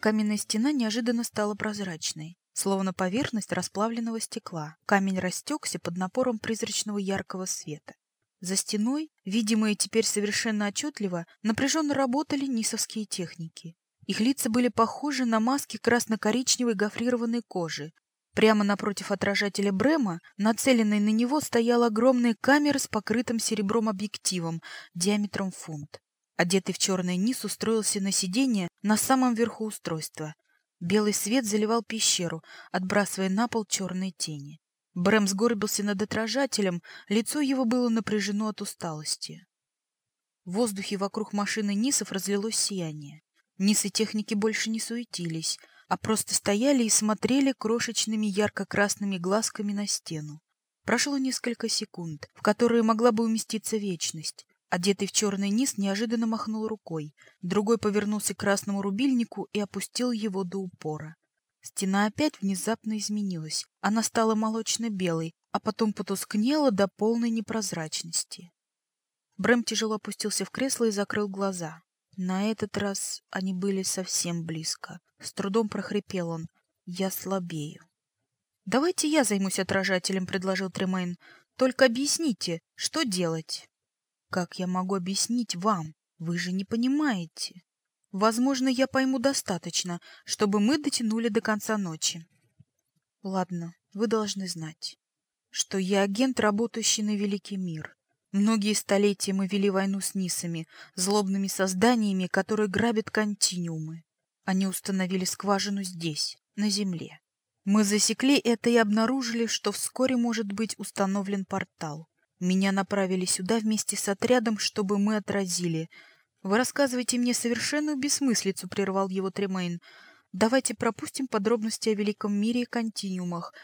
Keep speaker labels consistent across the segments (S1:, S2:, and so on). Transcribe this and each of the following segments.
S1: Каменная стена неожиданно стала прозрачной, словно поверхность расплавленного стекла. Камень растекся под напором призрачного яркого света. За стеной, видимые теперь совершенно отчетливо, напряженно работали нисовские техники. Их лица были похожи на маски красно-коричневой гофрированной кожи. Прямо напротив отражателя Брема, нацеленной на него, стояла огромная камера с покрытым серебром объективом диаметром фунт. Одетый в черный низ устроился на сиденье на самом верху устройства. Белый свет заливал пещеру, отбрасывая на пол черные тени. Брэм сгорбился над отражателем, лицо его было напряжено от усталости. В воздухе вокруг машины Нисов разлилось сияние. Нисы техники больше не суетились, а просто стояли и смотрели крошечными ярко-красными глазками на стену. Прошло несколько секунд, в которые могла бы уместиться вечность. Одетый в черный низ неожиданно махнул рукой, другой повернулся к красному рубильнику и опустил его до упора. Стена опять внезапно изменилась. Она стала молочно-белой, а потом потускнела до полной непрозрачности. Брэм тяжело опустился в кресло и закрыл глаза. На этот раз они были совсем близко. С трудом прохрипел он. «Я слабею». «Давайте я займусь отражателем», — предложил Тремейн. «Только объясните, что делать?» Как я могу объяснить вам? Вы же не понимаете. Возможно, я пойму достаточно, чтобы мы дотянули до конца ночи. Ладно, вы должны знать, что я агент, работающий на великий мир. Многие столетия мы вели войну с Нисами, злобными созданиями, которые грабят континуумы. Они установили скважину здесь, на Земле. Мы засекли это и обнаружили, что вскоре может быть установлен портал. Меня направили сюда вместе с отрядом, чтобы мы отразили. Вы рассказываете мне совершенную бессмыслицу, прервал его Тремейн. Давайте пропустим подробности о великом мире и континуумах.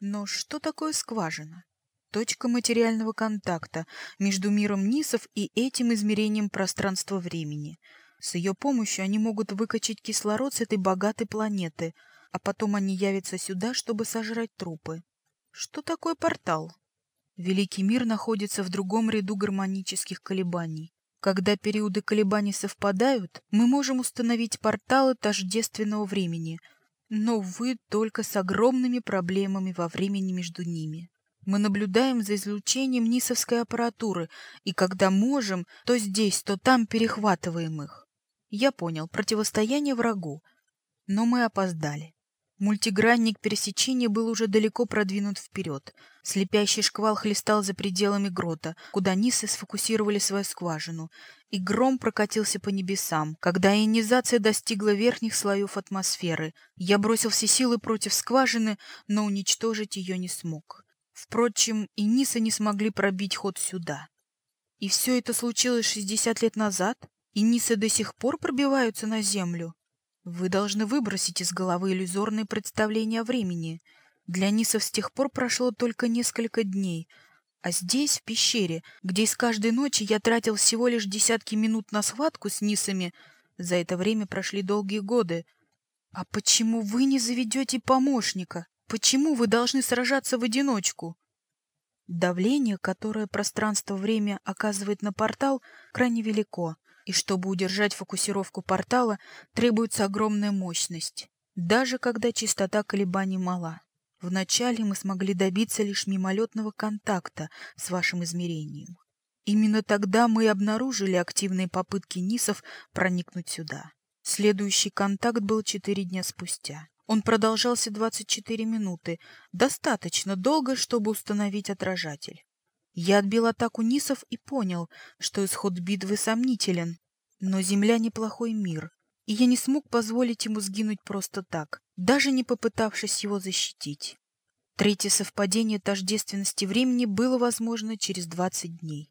S1: Но что такое скважина? Точка материального контакта между миром Нисов и этим измерением пространства-времени. С ее помощью они могут выкачать кислород с этой богатой планеты, а потом они явятся сюда, чтобы сожрать трупы. Что такое портал? Великий мир находится в другом ряду гармонических колебаний. Когда периоды колебаний совпадают, мы можем установить порталы тождественного времени, но, увы, только с огромными проблемами во времени между ними. Мы наблюдаем за излучением нисовской аппаратуры, и когда можем, то здесь, то там перехватываем их. Я понял, противостояние врагу, но мы опоздали. Мультигранник пересечения был уже далеко продвинут вперед. Слепящий шквал хлестал за пределами грота, куда Нисы сфокусировали свою скважину, и гром прокатился по небесам. Когда ионизация достигла верхних слоев атмосферы, я бросил все силы против скважины, но уничтожить ее не смог. Впрочем, и Нисы не смогли пробить ход сюда. И все это случилось 60 лет назад? И Нисы до сих пор пробиваются на Землю? Вы должны выбросить из головы иллюзорные представления о времени. Для Нисов с тех пор прошло только несколько дней, а здесь, в пещере, где из каждой ночи я тратил всего лишь десятки минут на схватку с Нисами, за это время прошли долгие годы. А почему вы не заведете помощника? Почему вы должны сражаться в одиночку? Давление, которое пространство-время оказывает на портал, крайне велико и чтобы удержать фокусировку портала, требуется огромная мощность, даже когда частота колебаний мала. Вначале мы смогли добиться лишь мимолетного контакта с вашим измерением. Именно тогда мы обнаружили активные попытки Нисов проникнуть сюда. Следующий контакт был четыре дня спустя. Он продолжался 24 минуты, достаточно долго, чтобы установить отражатель. Я отбил атаку Нисов и понял, что исход битвы сомнителен. Но Земля неплохой мир, и я не смог позволить ему сгинуть просто так, даже не попытавшись его защитить. Третье совпадение тождественности времени было возможно через 20 дней.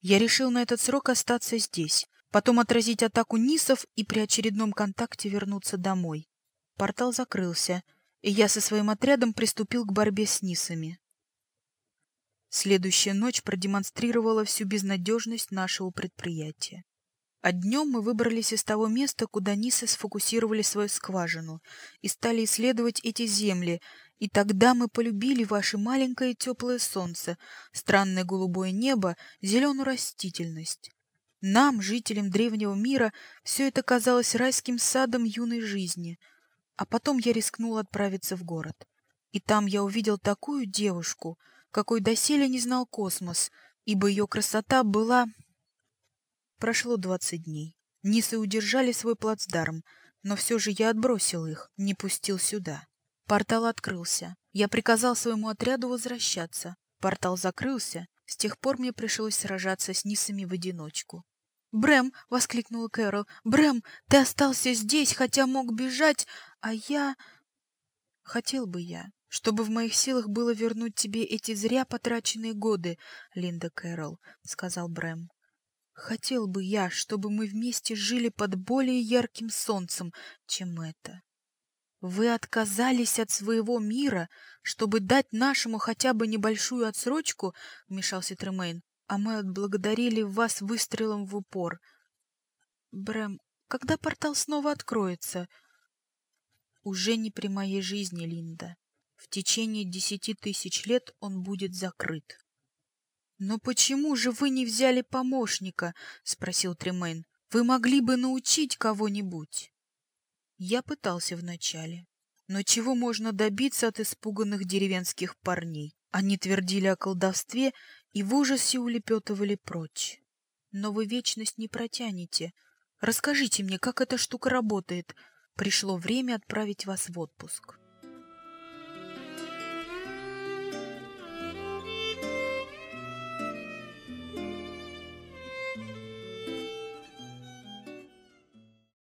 S1: Я решил на этот срок остаться здесь, потом отразить атаку Нисов и при очередном контакте вернуться домой. Портал закрылся, и я со своим отрядом приступил к борьбе с Нисами. Следующая ночь продемонстрировала всю безнадежность нашего предприятия. А днем мы выбрались из того места, куда Нисы сфокусировали свою скважину, и стали исследовать эти земли, и тогда мы полюбили ваше маленькое теплое солнце, странное голубое небо, зеленую растительность. Нам, жителям древнего мира, все это казалось райским садом юной жизни. А потом я рискнул отправиться в город. И там я увидел такую девушку, какой доселе не знал космос, ибо ее красота была... Прошло двадцать дней. Нисы удержали свой плацдарм, но все же я отбросил их, не пустил сюда. Портал открылся. Я приказал своему отряду возвращаться. Портал закрылся. С тех пор мне пришлось сражаться с Нисами в одиночку. «Брэм!» — воскликнула Кэрол. «Брэм, ты остался здесь, хотя мог бежать, а я...» «Хотел бы я, чтобы в моих силах было вернуть тебе эти зря потраченные годы, Линда Кэрол», — сказал Брэм. «Хотел бы я, чтобы мы вместе жили под более ярким солнцем, чем это. Вы отказались от своего мира, чтобы дать нашему хотя бы небольшую отсрочку, — вмешался Тремейн, — а мы отблагодарили вас выстрелом в упор. Брэм, когда портал снова откроется? Уже не при моей жизни, Линда. В течение десяти тысяч лет он будет закрыт. «Но почему же вы не взяли помощника?» — спросил Тремейн. «Вы могли бы научить кого-нибудь». Я пытался вначале. Но чего можно добиться от испуганных деревенских парней? Они твердили о колдовстве и в ужасе улепетывали прочь. Но вы вечность не протянете. Расскажите мне, как эта штука работает. Пришло время отправить вас в отпуск.